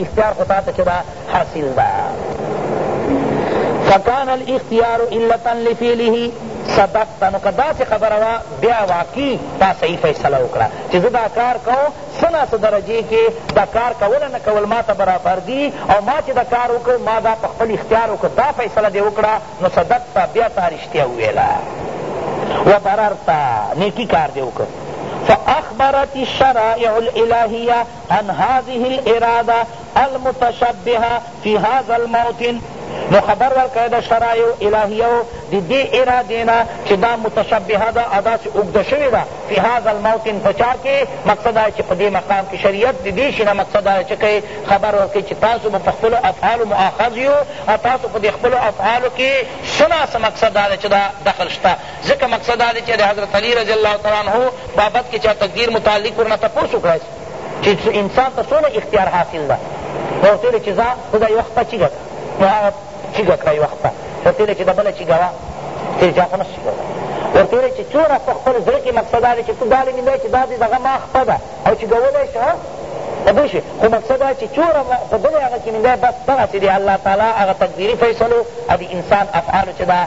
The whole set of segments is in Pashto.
اختیار خو تاته چه دا حاصل دا فکان الاختیار علتا لفعله سبب تا نو که داسې خبره وه بیا واقعي تا صحیح فیصله وکړه چې زه دا کار کوم څه نا څه درجې کې دا کار کوله نه کول ما ته برابر دي او ما چې دا کار وکړ ما دا په خپل اختیار وکړ دا فیصله دې وکړه نو صدق تا بیا تا رښتیا وویله وبررتا نیکی کار دې وکړ فأخبرت الشرائع الإلهية عن هذه الاراده المتشبهه فی هذا الموطن نو خبر ورکړی د شرایع الهیو د دې ارادې نه چې دا متشبهه ده او داسې اوږده شوې ده فی هذا الموطن په چا کې مقصد دا چې په دې مقام کې شریعت د دې شي نه مقصد دا چې کوي خبر ورکوي چې تاسو به په خپلو افعالو مؤاخذ یو او تاسو په دې خپلو افعالو کې څه ناڅه مقصد دا چې دا دخل شته ځکه مقصد دا دی چه د حضرت علی رضی الله تعالی عنه بابت کی چا تقدیر متعلق ورنه تپوس وکړی سی چی انسان ته څونه اختیار حاصل ده نو ورته ویل چی ځه ته دا یوه خپه چیږه کړه نو هغه چیږه کړه یوه خپه ورته ویل چی دا بله چیږه وه ته چا خو نه شي ورته ویل چی څونه په خپل زړه کی مقصد دا دی چی ته دا لمینده چی دا دی دغه ما خپه ده او چی ګولی شي پوه شي خو مقصد دا چې چوره په دغې هغه کې مونږ بس دغسې د الله تعالی هغه تقدیري فیصلو او د انسان افعالو چې دا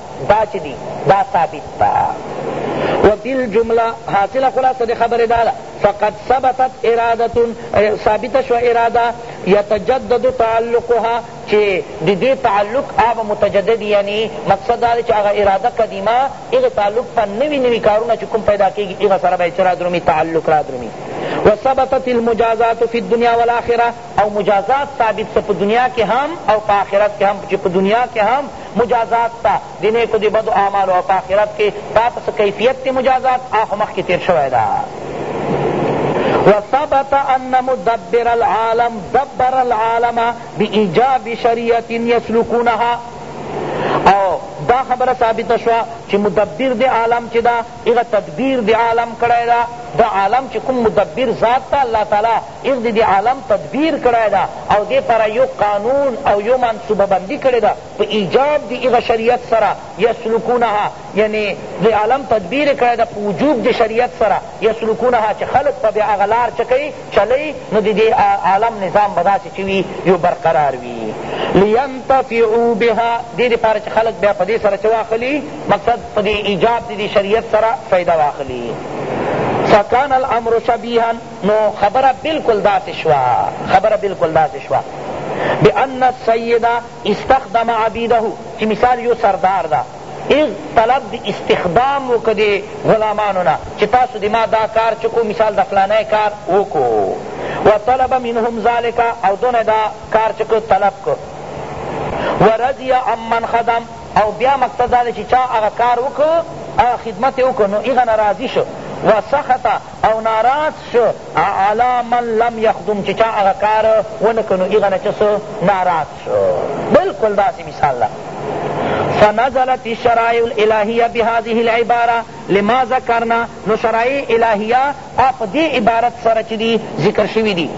دا چې دي دا ثابت ده وبالجمله حاصله خلاصه د خبرې دا ده فقد ثبتت ارادة ثابت شو اراده یتجدد تعلقها چه دی دی تعلق آبا متجدد یعنی مقصد دا چه اغا اراده قدیمه اغا تعلق پا نوی نوی کارونا چه کم پیدا کیگی اغا سر بای چرا درمی تعلق را درمی وثبتت المجازات فی الدنیا والآخرہ او مجازات ثابت سا پا دنیا کے ہم او پا آخرت کے ہم چه پا دنیا کے ہم مجازات ته د نیکو د بدو اعمالو او په آخرت کې تا ته څه کیفیت دی مجازات هغه خو مخکې تیر شوی ده وثبت ان مدبر العالم دبر العالم بإيجاب شريعة يسلكونها او دا خبر ثابت شوا چی مدبر دی عالم چی دا اغا تدبیر دی عالم کڑی دا دا عالم چی کم مدبر ذات تا اللہ تعالی اوس د دې عالم تدبیر کړی ده او دې پاره یو قانون او یو منصوبه بندی کړې ده په ایجاب د هغه شریعت سره یسلکونها یعنی د عالم تدبیر یې کړی ده په وجوب د شریعت سره یسلکونها چې خلق په بیا هغه لار چه کوي چلوي نو د دې عالم نظام به داسې چې وي یو برقرار وي لینتفعو بها دې د پاره چې خلق بیا په دې سره چه واخلي مقصد په دې ایجاب د دې شریعت سره فایده واخلي فکان الامر شبیها نو خبره بلکل داسی شوه خبره بلکل داسی شوه بان السید استخدم عبیده چی مثال یو سردار دا اذ طلب دی استخدام وکړه دی غلامانو نه چی تاسو دی ما دا کار چکو مثال دا فلانی کار وکو و طلب منهم ذلک او دونه دا کار چکو طلب کو و رضی عمن خدم او بیا مقصد دا چی چا هغه کار وکړ هغه خدمت وکړ نو هغه نه راضی شو و سخط او ناراض شه علی من لم یخدم چه چا هغه کار ونه کړ نو هغه نه چه څه ناراض شه بلکل داسې مثال ده فنزلت الشرائع الالهیه بهذه العباره لما ذکرنا نو شرائع الهیه اپ دی عبارت سره چی دی ذکر شوی دی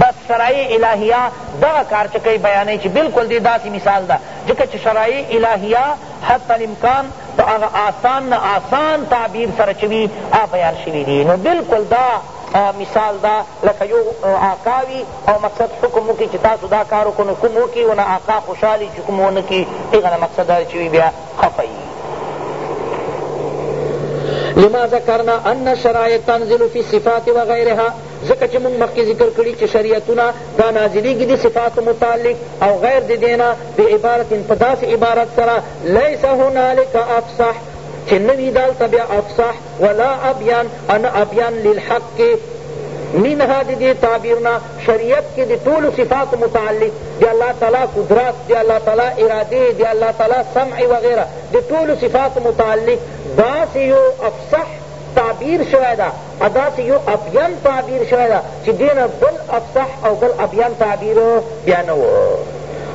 بس شرائع الہیہ دغه کار چې کوي بیانوي چې بالکل دې داسې مثال ده ځکه چې شرائع الہیہ حتی الامکان په هغه آسان نه آسان تعبیر سره چه وی هغه بیان شوی دی نو بلکل دا مثال دا لکه یو آقا وی او مقصد حکم وکی چه تاسو دا کار وکړو نو کوم وکی او نه آقا خوشحال وی چه کوم ونه کی هغه نه مقصد دا چه وی بیا خفه یی لما ذکرنا ان الشرائع تنزل فی الصفات وغیرها ځکه چه مونږ مخکی ذکر کړی چه شریعتونه دا نازلیږي دي صفاتو متعلق او غیر د دې نه بعبارت په داسې عبارت سره لیس هنالک افصح چې نه وي دلته بیا افصح ولا ابیان او نه ابیان للحق کې منها دی دی تعبیرنا شریعت کی دی طول صفات متعلق دی اللہ تعالی قدرات دی اللہ تعالی ارادی دی اللہ تعالی سمع وغیرہ دی طول صفات متعلق داسی یو افصح تعبیر شوی دا او داسې يو ابين تعبير شوی ده چې دې نه بل افصح او بل ابين تعبير بيا نه و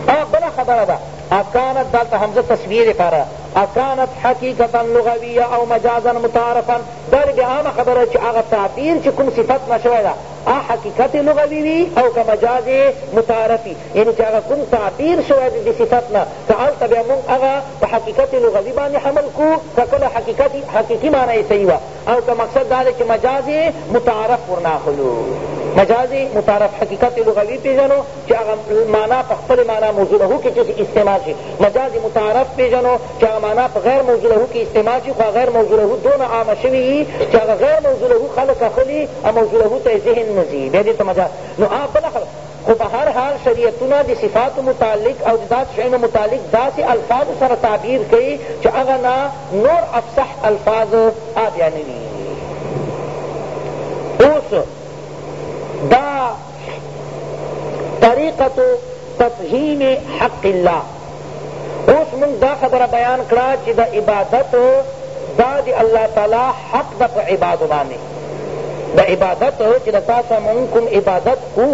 او بله خبره ده اکانت دلته همزه تسویه لپاره اکانت حقیقتا لغویه او مجازا متعارفا دا د عامه خبره چې هغه تعبیر چې کوم صفت نه شوی ده آ حقیقت لغوی وی او که مجاز متعارفی یعنی چې هغه کوم تعبیر شوی دی د صفت نه که هلته بیا مونږ هغه په حقیقت لغوی باندې حمل کو که کله حقیقت حقیقي معنی یې صحیح وه او که مقصد دا دی چې مجاز متعارف ورنه اخلو مجاز متعارف حقیقت لغوی پیژنو چې هغه معنا په خپل معنا موضوع له کې چې استعمال شي مجاز متعارف پیژنو چې هغه معنا په غیر موضوع له کې استعمال شي خو غیر موضوع له دون عام شوی چې هغه غیر موضوع له خلق اخلي او موضوع له ته ذهن نزي بیا دې ته مجاز نو هغه بل خو په هر حال شریعتونه د صفاتو متعلق او د داسې شیانو متعلق داسې الفاظو سره تعبیر کوي چې هغه نه نور افصح الفاظ آبیا نه وي اوس دا طریقة تفهیم حق الله اوس مونږ دا خبره بیان کړه چې د عبادت دا د الله تعالی حق ده په عبادو باندې د عبادت چې د تاسو مونږ کوم عبادت کو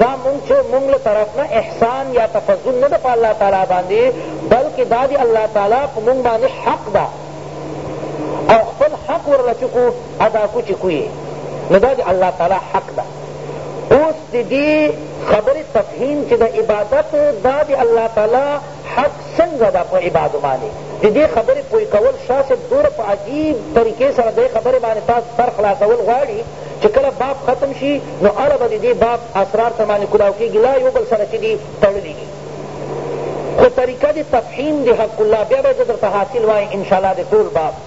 دا مونږ چې مونږ له طرف نه احسان یا تفضل نه ده په الله تعالی باندې بلکې دا د الله تعالی په مونږ باندې حق ده او خپل حق ورله چې کو ادا کو چې کوی نو دا د الله تعالی حق ده اوس د دې خبرې تفهیم چې د عبادت دا د الله تعالی حق څنګه ده په عبادو باندې د دې خبرې پوه کول شاه صاحب دوره په عجیب طریقې سره دې خبرې باندې تاسو سر خلاصول غواړي چې کله باب ختم شي نو هله به د دې باب اسرار ته باندې کلاو کېږي لا یو بل سره چې دي تړلي دي خو طریقه د تفهیم د حق الله بیا به زه درته حاصل وایم انشاءالله د ټول باب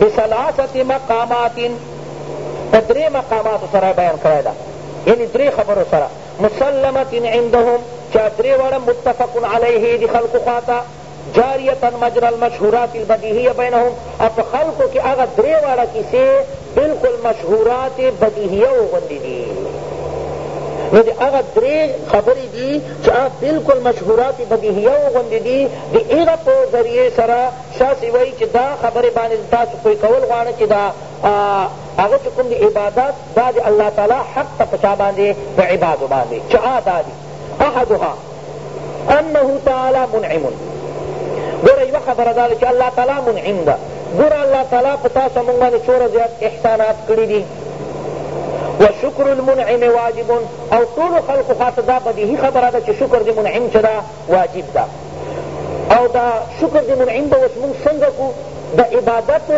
بثلاثت مقامات په درې مقاماتو سره بیان کړی ده یعنی درې خبرو سره مسلمت عندهم چا درې واړه متفق علیه دي خلقو خواته جاریتا مجرا المشهورات البدیهیه بینهم او په خلقو کې هغه درې واړه کیسې بالکل مشهورات بدیهیه وغوندې دي نو د هغه درې خبرې دي چې هغه بلکل مشهورات بدیهیو غوندې دي د هغه په ذریعې سره شاسی وایی چی دا خبری باندی تاسو پوه کول غواړی چی دا هغه چی کوم دی عبادات دا دی الله تعالی حق ته په چا باندی په عبادو باندی چی هغه دا دی احدها انه تعالی منعم گوره یو خبر دا چی الله تعالی منعم دا گوره الله تعالی په تاسو مونږ باندی چور زیات احسانات کړی دی وشکر المنعم واجب او طول خلق خاص دا بدیهی خبره ده چې شکر دی منعم چدا واجب ده او دا شکر د منعم به اوس موږ څنګه کو د عبادت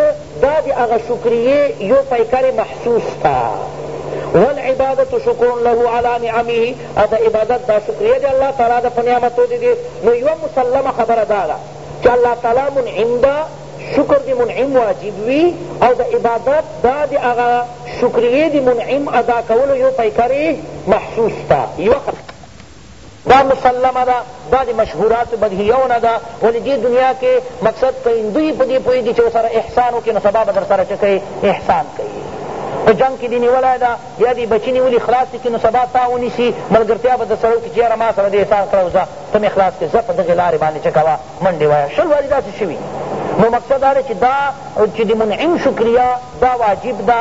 دا د هغه شکریه یو پیکر محسوس تا والعبادت شکر له علی نعمه ادا عبادت دا شکریه دی الله تعالی دا په نعمتو دی دی نو یو مسلمه خبره دا ده چې الله تعالی منعم ده شکر دی منعم واجب وی او دا عبادت دا دی هغه شکریه دی منعم ادا کولو یو پیکر محسوس تا یو دا مسلمه ده دا د مشهوراتو بدهیو نه ده ولی دی دنیا کې مقصد که هندو یې په دې پوهېږي چې ورسره احسان وکړي نو سبا به درسره څه کوي احسان کوي په جنګ کې دې نیولی ده یا دې بچي نیولي خلاص دې کړي نو سبا تا ونیسي ملګرتیا به درسره وکړي چې یاره ما سره دې احسان کړی ځه ته مې خلاص کړې ځه په دغې لارې باندې څه کوه منډې وایه شل واري داسې شوي نو مقصد دا چې دا چې د منعم شکریا دا واجب ده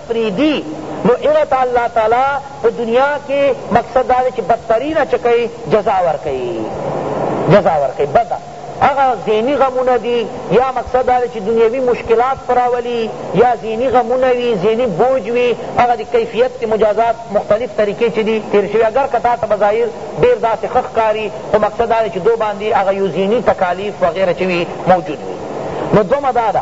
پریږدي نو هغه ته الله تعالی په دنیا کې مقصد دا دی چې بدترینه چې کوي جزا ورکوي جزا ورکوي بده هغه ذهني غمونه دي یا مقصد دا چې دنیوي مشکلات پراولي یا ذهني غمونه وي ذهني بوج وي هغه د کیفیت کې مجازات مختلف طریقې چې دي تیر شوي اگر که تا ته به ظاهر ډېر داسې ښه ښکاري خو مقصد دا چې دو باندې هغه یو ذهني تکالیف وغیره چې وي موجود وي نو دومه دا ده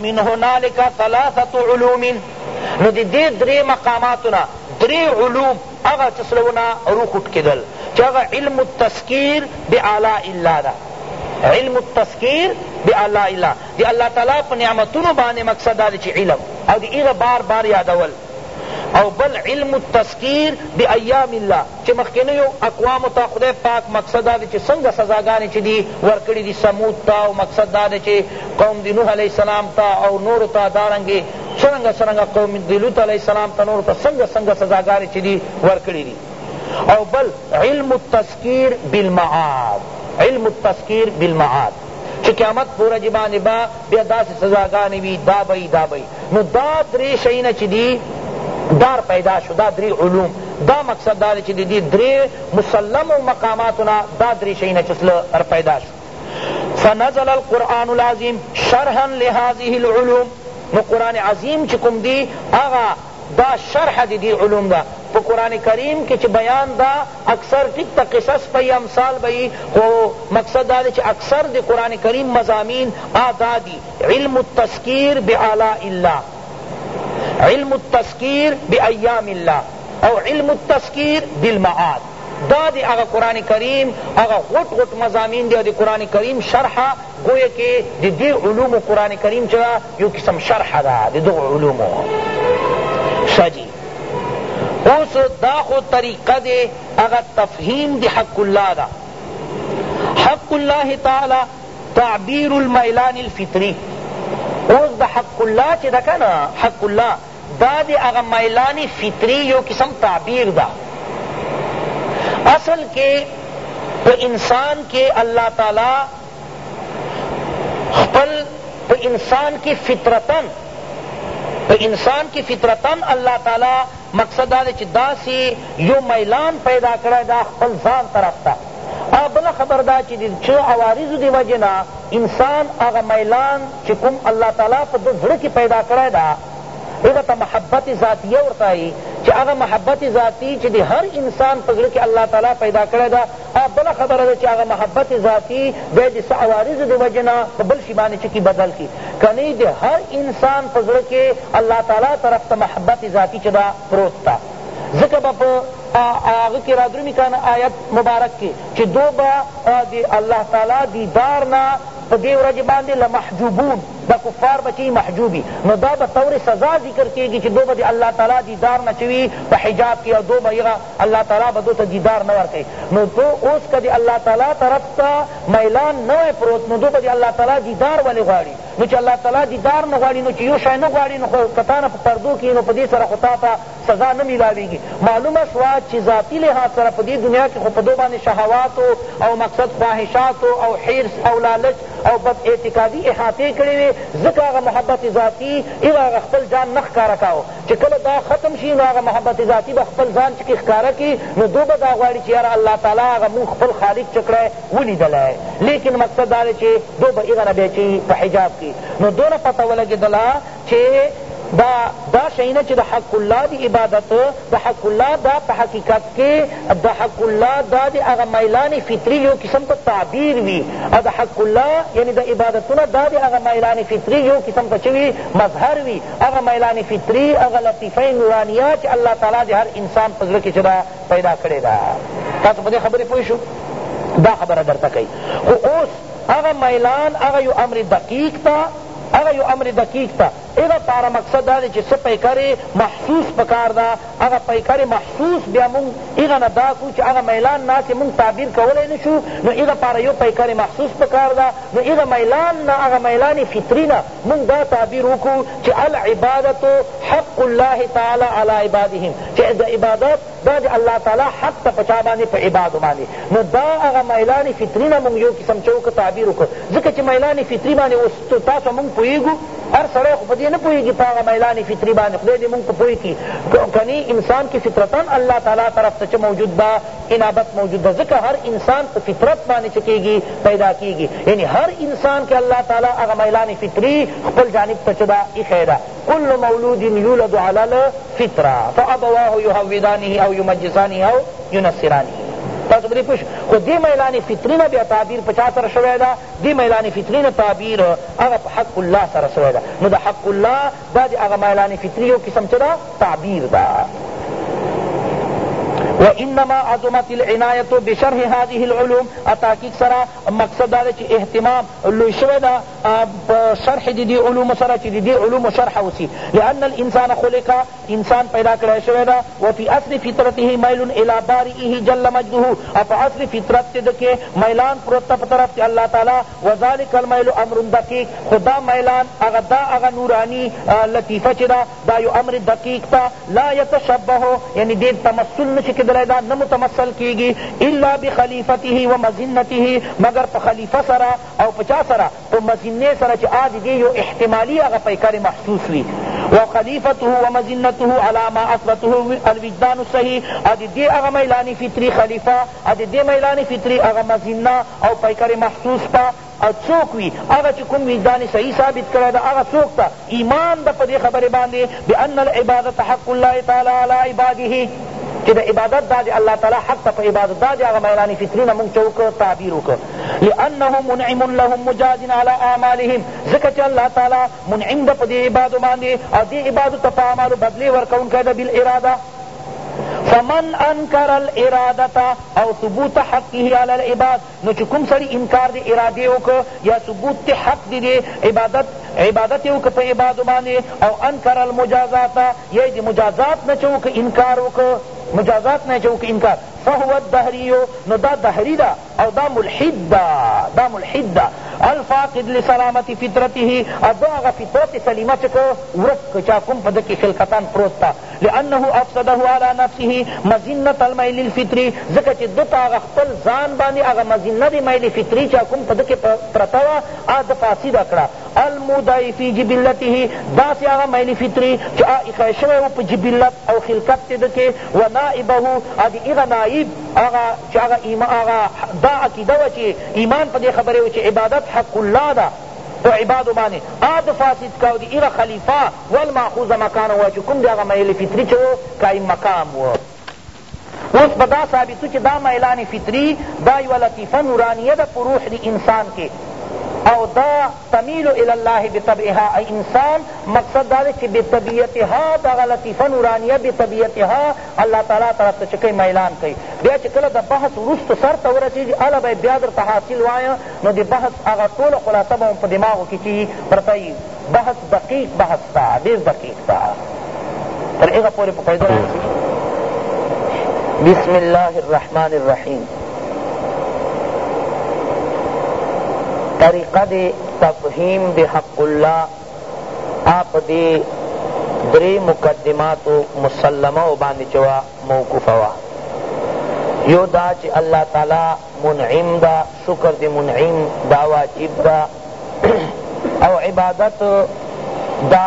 من هنالک ثلاثة علوم نو د دې درې مقاماتو نه درې علوم هغه څسلو نه روخوټ کېدل چې هغه علم التذکیر بآلاء الله ده علم التذکیر بآلاء الله د الله تعالی په نعمتونو باندې مقصد دا دی چې علم او د هغه بار بار یادول او بل علم التذکیر بایام الله چه مخکنیو اقوامو ته خدای پاک مقصد دا دی چه څنګه سزاګانی چه دی ورکړی دی ثمود ته او مقصد دا دی چه قوم دی نوح علیه السلام ته او نورو ته دارنګه څرنګه څرنګه قوم دی لوط علیه السلام ته نورو ته څنګه څنګه سزاګانی چه دی ورکړی دی او بل علم التذکیر بالمعاد علم التذکیر بالمعاد چه قیامت په ورځ باندې به بیا داسې سزاګانې وي دا به یي دا به یي نو دا درې شیونه چه دي دار پیدا شو دا درې علوم دا مقصد دا چه دي درې مسلمو مقاماتو نه دا درې شیونه چه سره پیدا شو فنزل القرآن العظیم شرحا لهذه العلوم نو قرآن عظیم چکم دی اغا دا شرح د دی علوم ده په قرآن کریم کی چی بیان دا اکثر ټیک ده قصص په یی امثال به یی خو مقصد دا دی چی اکثر د قرآن کریم مضامین آ دا دی علم التذکیر بآلاء الله علم التذکیر بایام الله او علم التذکیر بالمعاد دا دی اغا قرآن کریم اغا غٹ غٹ مضامین دی دی قرآن کریم شرح گویا کہ دی دی علوم قرآن کریم چرا یو قسم شرح ده د دغو علومو ښه جی اوس دا خو طریقه دی هغه تفهیم د حق الله ده حق الله تعالی تعبیر المیلان الفطری اوس د حق الله چې ده کنه حق الله دا د هغه میلان فطری یو قسم تعبیر ده اصل کې په انسان کې الله تعالی خپل په انسان کی فطرتا په انسان کی فطرتا الله تعالی مقصد دا دی چی داسی یو میلان پیدا کړی دا خپل ځان طرف ته او بله خبره دا چی د څو عوارضو دی وجې نه انسان هغه میلان چی کوم الله تعالی په ده زړه کی پیدا کړی دا هغه ته محبت ذاتیه ورته وایي چې هغه محبت ذاتی چې د هر انسان په زړه کې الله تعالی پیدا کړی ده دا بله خبره ده چی هغه محبت ذاتی دی د څه عوارضو د وجی نه په بل شی باندی چه کی بدل کی کنی د هر انسان په زړه کی الله تعالی طرف ته محبت ذاتی چه ده پروت ده ځکه به په هغه کی رادرومی کنه آیت مبارک کی چه دو به د الله تعالی دیدار نه په دې ورځ باندې لمحجوبون دا کفار بچی محجوبی نو دا به طور سزا ذکر کیږي چې دو به د الله تعالی دیدار نه چوي په حجاب کې او دو به یغه الله تعالی به دوته دیدار نه ورکوي نو دو اوس که د الله تعالی طرف ته میلان نه وای پروت نو دو به د الله تعالی دیدار ولې غواړي نو چې الله تعالی دیدار نه غواړي نو چې یو شی نه غواړي نو خو که تا نه په پردو کښې نو په دې سره خو تا ته سزا نه میلاویږي معلومه شوه چې ذاتي لحاظ سره په دې دنیا کښې خو په دو باندې شهوات او مقصد خواهشات او حرص او لالچ او بد اعتقادي احاطې کړې وې ځکه هغه محبت ذاتي ایو هغه خپل ځان نه ښکاره کاوه چی کله دا ختم شی نو هغه محبت ذاتی به خپل ځان چه کی ښکاره کی نو دو به دا غواړی چی یاره الله تعالی هغه مونږ خپل خالق چه کړی ولیدلی لیکن مقصد دا دی چی دو به هغه نه بیا چی په حجاب کی نو دو نه پته ولګیدله چی دا دا شیونه چی د حق الله دی عبادت د حق الله دا په حقیقت کی د حق الله دا دی هغه میلان فطری یو قسم ته تعبیر وی او د حق الله یعنی د عبادتونه دا دی هغه میلان فطری یو قسم ته چه وی مظهر وی هغه میلان فطری هغه لطیفه نورانیه چی الله تعالی د هر انسان په زړه کی چی ده پیدا کړی ده تاسو په دې خبرې پوه شو دا خبره درته کوي خو اوس هغه میلان هغه یو امر دقیق ته هغه یو امر دقیق ته هغه پاره مقصد دا دی چې څه پیکرې محسوس پکار ده هغه پیکرې محسوس بیا مونږ هغه نه دا کو چې هغه میلان نه چې مونږ تعبیر کولی نه شو نو هغه پاره یو پیکرې محسوس پکار ده نو هغه میلان نه هغه میلان فطري نه مونږ دا تعبیر وکړو چی العبادة حق الله تعالی علی عبادهم چی د عبادت دا د الله تعالی حق ده په چا باندی په عبادو باندی نو دا هغه میلان فطری نه مونږ یو قسم چوک تعبیر وکړو ځکه چی میلان فطری باندی اوس تاسو مونږ پوهیږو هر سړی خو په دې نه پوهیږي په هغه میلان فطری باندی خدای دې مونږ په پوه کړي کنی انسان کی فطرتا الله تعالی طرف ته چه موجود ده انابت موجود ده ځکه هر انسان په فطرت باندې چه کیږي پیدا کیږي یعنی هر انسان کې الله تعالی هغه میلان فطری خپل جانب ته چه ده ایښی ده کل مولود یولد علی الفطره فابواه یهودانه او یمجسانه او ینصرانه تاسو بری پوش خو دی میلان فطری نه بیا تعبیر پچا سره شوی ده دی میلان فطری نه تعبیر هغه حق الله سره شوی ده نو د حق الله دا د هغه ميلان فطري يو قسم څه ده تعبير ده و انما عظمت العنایت بشرح هذه العلوم اتاکیک سرا مقصد دا چې اهتمام لوی شوی دا شرح دی دی علوم سرا چې دی علوم شرح وسی لان الانسان خلق انسان پیدا کړی شوی دا وفي اصل فطرته ميل الى بارئه جل مجده اف اصل فطرت دکې میلان پروت په طرف الله تعالی وذلک المیل امر دقیق خو دا میلان هغه دا هغه نورانی لطیفه چه ده دا یو امر دقیق ده لا یتشبه یعنی دیر تمثل نشی کیدلای دا نه متمثل کیږی الا بخلیفته و مظنته مگر په خلیفه سره او په چا سره په مظنه سره چه آ ددی یو احتمالی هغه پیکر محسوس وی وخلیفته و مظنته علی ما اثبته الوجدان الصحیح او ددی هغه میلان فطری خلیفه ا د دې ميلان فطري هغه مظنه او پيکر محسوس ته ا څوک وي هغه چې کوم وجدان صحيح ثابت کړی ده هغه څوک ته ايمان ده په دې خبرې باندې بان العبادة حق الله تعالی علی عباده چې د عبادت دا د الله تعالی حق ته په عبادت دا د هغه ميلان فطري نه مونږ چه وکړو تعبير وکړو لانه منعم لهم مجاز علی اعمالهم ځکه چې الله تعالی منعم ده په دې عبادو باندې او دې عبادو ته په اعمالو بدلې ورکوونکی ده بالاراده فمن انکر الارادت او ثبوت حقه علی العباد نو چې کوم سړي انکار د ارادې وکړ یا ثبوت ته حق دی دی عبادت عبادت یې وکړ په عبادو باندې او انکر المجازات یا د مجازات نه چې وکړ انکار وکړ مجازات نه چې وکړ انکار فهو الدهریو نو دا دهری ده او دا ملحد ده دا ملحد ده الفاقد لسلامت فطرته او ده هغه فطرت سلیمه چه که ورک که چا کوم په ده کی خلقتان پروت ده لانه افسده علی نفسه مظنة المیل الفطری ځکه چه ده په هغه خپل ځان باندی هغه مظنه دی میل فطری چه کوم په ده کی پرته وه هغه ده فاسده کړه المودع فی جبلته داسی هغه میل فطری چه هغه ایښی شوی وو په جبلت او خلقت ده کی و نائبه او دی هغه نائب هغه چې هغه ایما هغه دا عقیده وه چې ایمان په دې خبرې و چې عبادت حق الله ده په عبادو باندې عاد فاسد کا او د هغه خلیفه والماخوذ مکانه وه چې کوم د هغه میل فطري چې و قایم مقام و اوس په دا ثابتو چې دا میلان فطري دا یوه لطیفه نورانیه ده په روح د انسان کې او دا تمیل الی الله بطبعها ای انسان مقصد دا دی چی بطبیعتها دغه لطیفه نورانیه بطبیعتها الله تعالی طرف ته چه کئی میلان کئی بیا چه کله د بحث وروسته سر ته ورسیږی هله به بیا درته حاصل وایم نو د بحث هغه ټوله خلاصه به هم په دماغو کی چی پرته یی بحث دقیق بحث دا ډیر دقیق دا تر هغه پوری په پیدا رانسی بسم الله الرحمن الرحیم طریقه دے تفہیم دے حق اللہ آپ دے درے مقدمات مسلمہ و باندے چوا موقوف ہوا یو دا چی اللہ تعالی منعم دا شکر دے منعم دا واجب دا او عبادت دا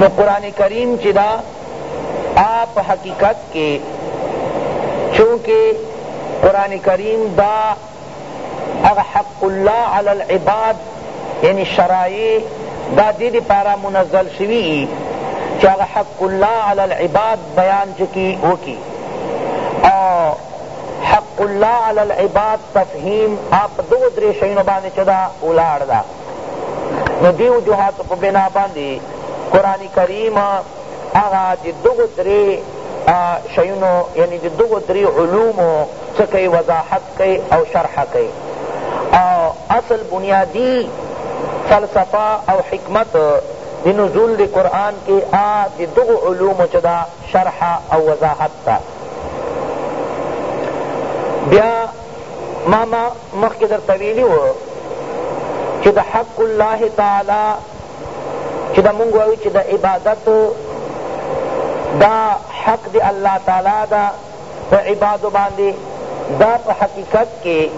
نو قرآن کریم چی دا آپ حقیقت کے چونکہ قرآن کریم دا اغا حق اللہ علی العباد یعنی شرائع دا دی دی پارا منزل شوی چی اغا حق اللہ علی العباد بیان چکی وکی او حق اللہ علی العباد تفہیم آپ دو درے شئینو بانے چدا اولار دا نو دی وجوهاتو په بنا باندې قرآن کریم هغه د دغو درې شیونو یعنی د دغو درې علومو څه کوي وضاحت کوي او شرح کوي او اصل بنیادی فلسفه او حکمت د نزول د قرآن کې آ د دغو علومو چې دا شرح او وضاحت ده بیا ما ما مخکې درته ویلي و چې د حق الله تعالی چې د مونږ وایو چې د عبادت دا حق دی الله تعالی دا په عبادو باندې دا په حقیقت کې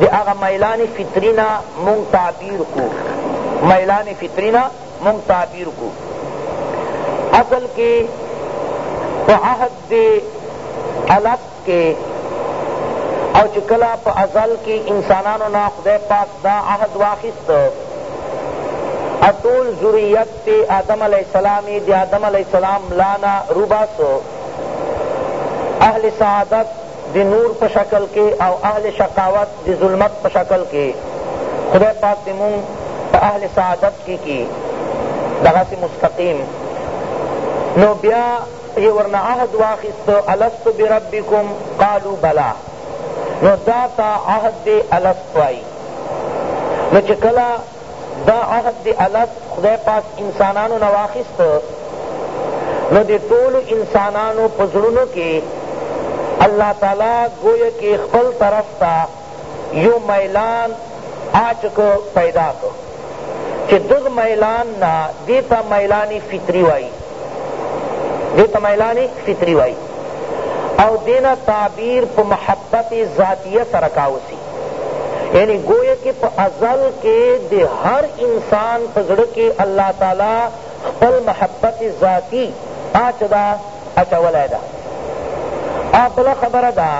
د هغه میلان فطري نه مونږ تعبیر کو میلان فطري نه مونږ تعبیر کو اصل کې په عهد دی الک کې او چې کله په ازل کې انسانانو نه خدای پاک دا عهد واخیست اټول ذریت ته آدم علیه السلام دی آدم علیه السلام لانا روباسو اهل سعادت دی نور په شکل کې او اهل شقاوت دی ظلمت په شکل کې خدای پاک دی مون په اهل سعادت کې کی دغه مستقیم نو بیا یې ورنه عهد واخیست الست بربکم قالو بلی نو دا تا عهد دی الست وایی نو چې کله دا عهد دی الست خدای پاک انسانانو نه واخیست نو د ټولو انسانانو په زړونو کې الله تعالی گویا کې خپل طرف ته یو میلان آچک پیدا که چه دغ میلان نا دیتا میلان فطری وائی دیتا میلان فطری وائی او دینا تعبیر پا محبت ذاتیہ سرکاوسی یعنی گویا کہ پا ازل کے دی ہر انسان پا زڑکی اللہ تعالی خپل محبت ذاتی آچ دا اچولی دا آ بلا خبر دا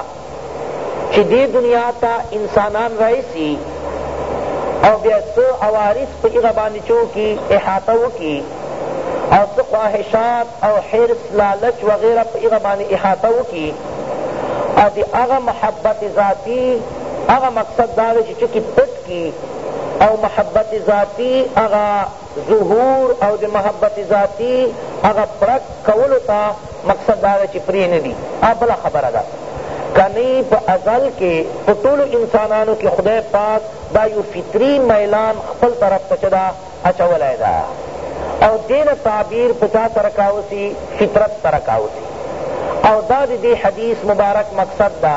چی دی دنیا ته انسانان رایسی او بیا څه عوارض په هغه باندی چه وکی احاطه وکی او څه خواهشات او حرص لالچ وغیره په هغه باندی احاطه وکی او دی هغه محبت ذاتی هغه مقصد دا دی چی چکی پټ کی او محبت ذاتی هغه ظهور او د محبت ذاتی هغه پرک کولو ته مقصد دا ده چی پری نه ږدی هغه بله خبره ده کنی په ازل کی په ټولو انسانانو کی خدای پاک دا یو فطری میلان خپل طرف ته چه ده اچولی ده او دی نه تعبیر په چا سره کاوسی فطرت سره کاوسی او دا د دی حدیث مبارک مقصد ده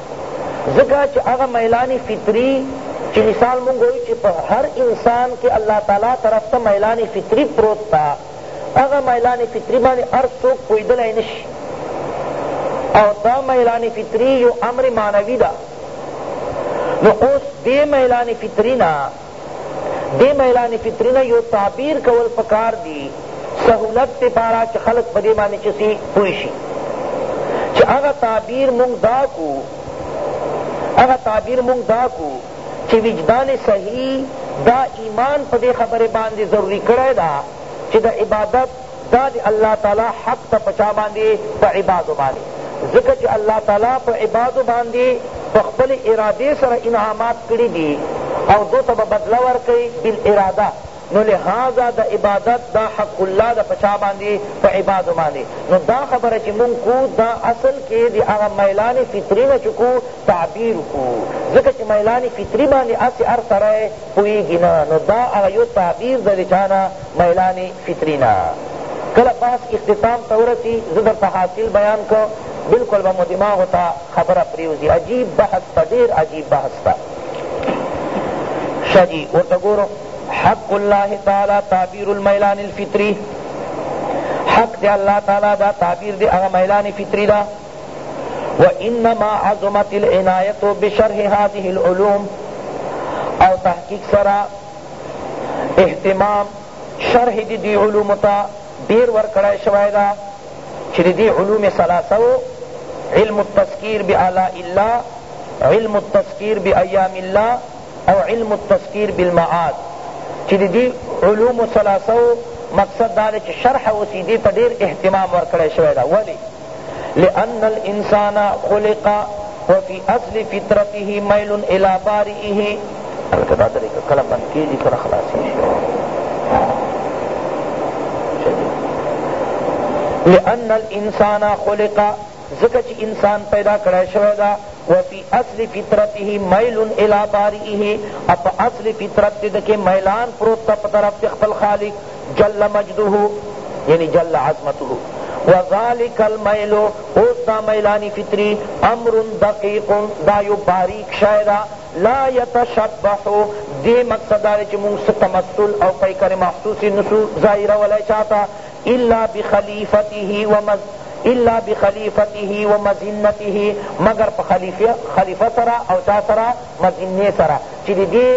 ځکه چې هغه میلان فطري چې مثال مونږ وایو چې په هر انسان کې الله تعالی طرف ته میلان فطري پروت ده هغه میلان فطري باندې هر څوک پوهېدلی نشي او دا میلان فطري یو امر معنوي ده نو اوس دې میلان فطري نه دې میلان فطری نه یو تعبیر کول پکار دی سهولت دې پارا چې خلق په دې باندې چې سی پوه شي چې هغه تعبیر مونږ دا کو هغه تعبیر مونږ دا کو چې وجدان صحیح دا ایمان په دې خبره باندې ضروری کړی دا چې د عبادت دا دی الله تعالی حق ته په چا باندی په عبادو باندی ځکه چې الله تعالی په عبادو باندی په خپل ارادې سره انعامات کړی دی او دو ته به بدله ورکوي بالاراده نو لہذا دا عبادت دا حق اللہ دا پچا باندی پا عباد باندی نو دا خبر چی من کو دا اصل کے دی اغا میلان فطری نا چکو تعبیر کو ذکر چی میلان فطری باندی اسی ار سرائے پوئی گنا نو دا اغا یو تعبیر دا دی چانا میلان فطرینه کله بحث اختتام ته ورسی زه درته حاصل بیان کو بلکل به مو دماغو ته خبره پریوزی عجیب بحث ته ډیر عجیب بحث ته شه جی ورته ګورو حق الله تعالی تعبیر المیلان الفطری حق دی الله تعالی دا تعبیر دی هغه میلان فطری دا وانما عظمت العنایت بشرح هذه العلوم او تحقیق سرا اهتمام شرح د دې علومو ته ډېر ورکړی شوی ده چې د دې علوم ثلاثه و علم التذکیر بآلاء الله علم التذکیر بأیام الله او علم التذکیر بالمعاد چې د دې علوم ثلاثه مقصد دا دی چې شرح اوسې دې ته ډېر اهتمام ورکړی شوی ده ولې لان الانسان خلق وفي اصل فطرته ميل الى بارئه الکه دا دلی که کله بند کیږي کله خلاصیږي لأن الانسان خلق ځکه چې انسان پیدا کړی شوی ده وفي اصل فطرته میل الى بارئه اپ اصل فطرت دې کې میلان پروت ته په طرف خپل خالق جل مجده یعنی جل عظمته وذالک المیل اوس دا میلانی فطری امر دقیق دا یو باریک شای دا لا یتشبحو دی مقصد دا چې مونږ څه تمثل او پیکر محسوسی نسو ظاهره ولای چاته الا بخلیفته ومز الا بخلیفته ومزنته مگر په خلیفه خلیفه سره او چا سره مظنې سره چی د دې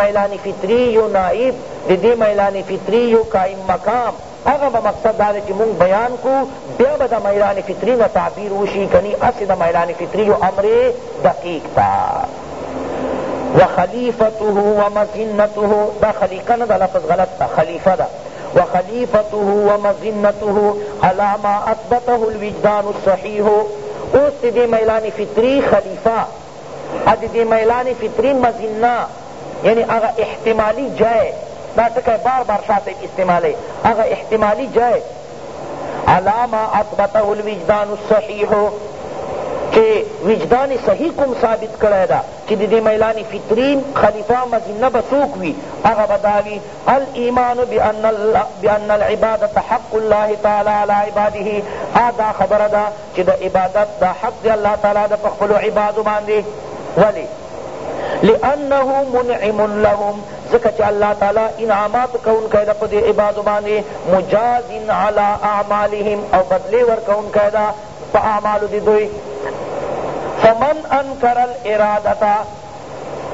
میلان فطری یو نائب د دې میلان فطری یو قائم مقام هغه به مقصد دا دی چی مونږ بیان کو بیا به د میلان فطری نه تعبیر وشی کنی هسی د میلان فطری یو امر دقیق تا وخلیفته ومظنته دا خلیقه نه دا لفظ غلط تا خلیفه دا وخلیفته ومظنته علی ما اثبته الوجدان الصحیح اوس دی میلان فطری خلیفہ ادی دی میلان فطری مزنه یعنی هغه احتمالی جای دا ټکی بار بار شاته استعمالی هغه احتمالی جای علامه اثبته الوجدان الصحیح چه وجدان صحیح کم ثابت کرده دا چه دی میلان فطری خلیفہ مزنه بسوک وی اغا بداوی الایمان بان العبادت حق اللہ تعالی علی عباده آدھا خبر دا چی د عبادت دا حق دی الله تعالی د په خپلو عبادو باندی ولی لانه منعم لهم ځکه چې الله تعالی انعامات کوونکی ده په دې عبادو باندې مجاز علی اعمالهم او بدلې ورکوونکی ده په اعمالو د دوی فمن انکر الارادتا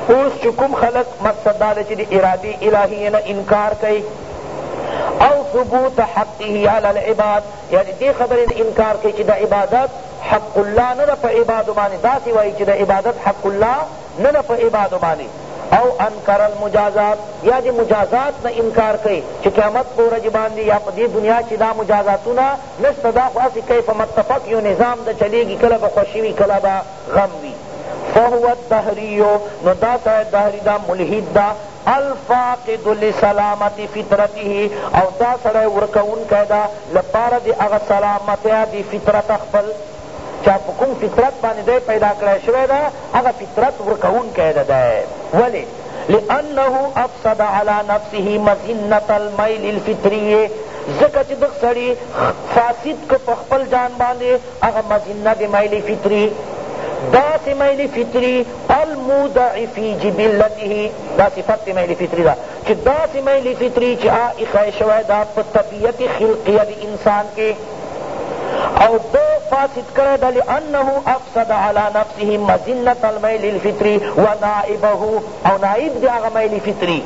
اوس چې کوم خلق مقصد دا دی چې د ارادې الهیې نه انکار کوي او ثبوت حقه علی العباد یعنی دې خبرې نه انکار کوي چې د عبادت حق الله نه ده په عبادو باندې داسې وایي چې د عبادت حق الله نه ده په عبادو باندې او انکر المجازات یا دی مجازات نه انکار کئی چی قیامت پو رج باندی یا پا دی دنیا چی دا مجازاتونا نشت دا خواسی کیف متفق یو نظام دا چلی گی کلا با خوشی وی کلا با غم وی فهو الدهریو نو دا سا دهری دا ملحید دا الفاقد لسلامت فطرته او دا سړی ورکوونکی ده لپاره د هغه سلامتۍ د فطرت خپل چا په کوم فطرت باندې دی پیدا کړی شوی ده هغه فطرت ورکوونکی ده دی ولې لانه افسد علی نفسه مزنه المیل الفطریه ځکه چې دغ سړي فاسد که په خپل جان باندې هغه مزنه د میل فطري داسې میل فطري المودع فی جبلته دا صفت دی میل فطری دا چی داسی میل فطری چی آ ایښی شوی دا په طبیعت خلقیه دی انسان کی او دو فاسد کړی دا لانه افسد علی نفسه مزنت المیل الفطری و نائبه او نائب دی هغه میل فطری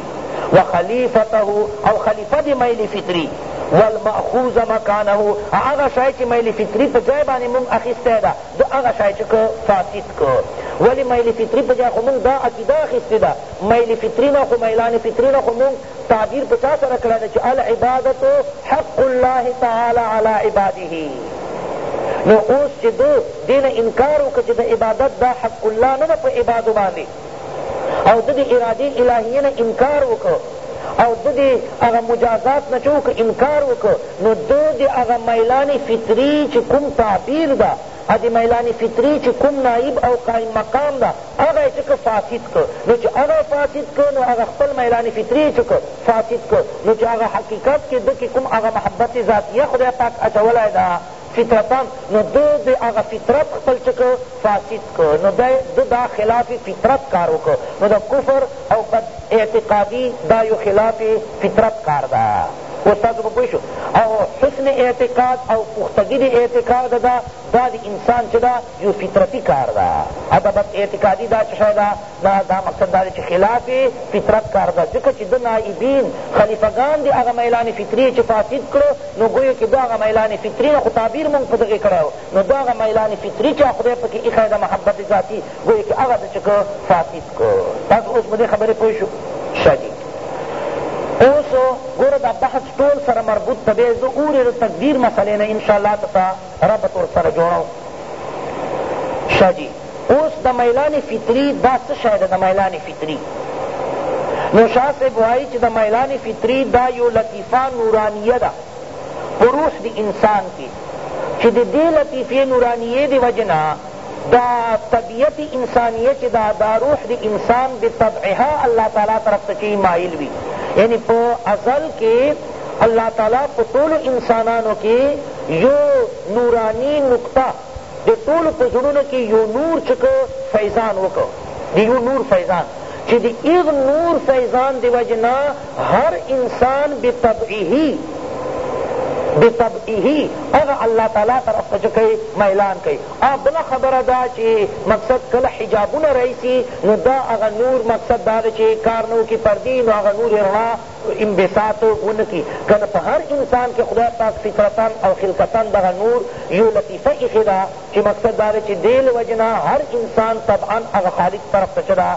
و خلیفته او خلیفه دی میل فطری والمأخوذ مکانه هغه شای چی میل فطری په جای باندې مونږ اخیستی دا د هغه شای چه که فاسد که ولی میل فطری په جای خو مونږ دا عقیده اخیستی ده میل فطری نه خو میلان فطری نه خو مونږ تعبیر په چا سره کړی ده چه العبادت حق الله تعالی علی عباده نو اوس چه ده دین انکار وکړ چه د عبادت دا حق الله نه ده په عبادو باندی او ددې ارادې الهیه نه انکار وکړ او ددې هغه مجازات نه چې وکړ انکار وکړ نو ده د هغه میلان فطري چې کوم تعبیر ده ا دی میلان فطری چی کم نائب او قائم مقام دا اغا چک فاسد کو نو چی اغا فاسد کو نو اغا خپل میلان فطری چک فاسد کو نو چی اغا حقیقت کی دکی کم اغا محبت ذاتیہ خدا پاک اچولا دا فطرتاً نو ده د هغه فطرت خپل چه که فاسد که نو ده ده دا خلاف فطرت کار وکه نو د کفر او بد اعتقادی دا یو خلاف فطرت کار ده اوس تاسو په پوه شو او حسن اعتقاد او پختګی د اعتقاد ده دا د انسان چه ده یو فطرتی کار ده اته بس اعتقادی دا چه شای دا دا, دا مقصد دا چه خلاف فطرت کار ده ځکه چه د نائبین خلیفگان دی هغه میلان فطری چه فاسد کړو نو گویا که دا هغه میلان فطری نه خو تعبیر مونږ په دغه کړو نو دا هغه میلان فطری چه خدای پکې ایښی د محبت ذاتی گویا که هغه چه فاسد کو تاسو اوس په دې خبرې پوه شو شدی اوس ګوره دا بحث ټول سره مربوط په دې زه اورې د تقدیر مسئلې نه انشاءالله ته ربط ورسره جوړو شه جی اوس د میلان فطری دا څه شی ده د میلان فطری نو شاه صاحب وایي چې د میلان فطری دا یو لطیفه نورانیه ده په روح د انسان کې چې د دې لطیفې نورانیې د وجې نه دا طبیعت انسانیه چی دا دا روح دی انسان بطبعها الله تعالی طرف ته چی مائل وی یعنی په ازل کی الله تعالی په ټولو انسانانو کی یو نورانی نقطه دی ټولو په زړونو کی یو نور چک فیضان وکړ دی یو نور فیضان چی دی ایغ نور فیضان دی وجنا هر انسان بطبعه بطبعه هغه الله تعالی طرف ته چه کئی میلان کئی او بلا خبره دا چه مقصد کله حجابونه رئیسی نو دا هغه نور مقصد دا ده چه کار نو کی پردی نو هغه نور رنا انبساط ونکی کنه په هر انسان کی خدای پاک فطرتا او خلقتا دغه نور یو لطیفه ایخی دا چه مقصد دا ده چه دیل وجنا هر انسان طبعا هغه خالق طرف ته چه دا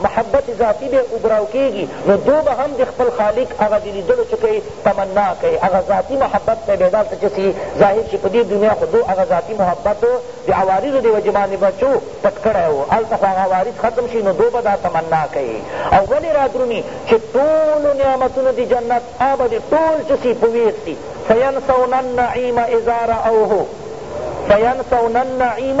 محبت ذاتی بیا اوبراو کیږي نو دو به هم د خپل خالق هغه د لیدلو چه کوي تمنا کوي هغه ذاتی محبت ته بیا دلته چه سي ظاهر شي په دې دنیا خو دو هغه ذاتی محبت د عوارضو دی وجې باندې به چو پټ کړی وو هلته خو هغه عوارض ختم شي نو دو به دا تمنا کوي او ولې رادرومي چه ټولو نعمتونو د جنت هغه به د ټول چه سي په ویر سي فینسون النعیم اذا رأوه فینسون النعیم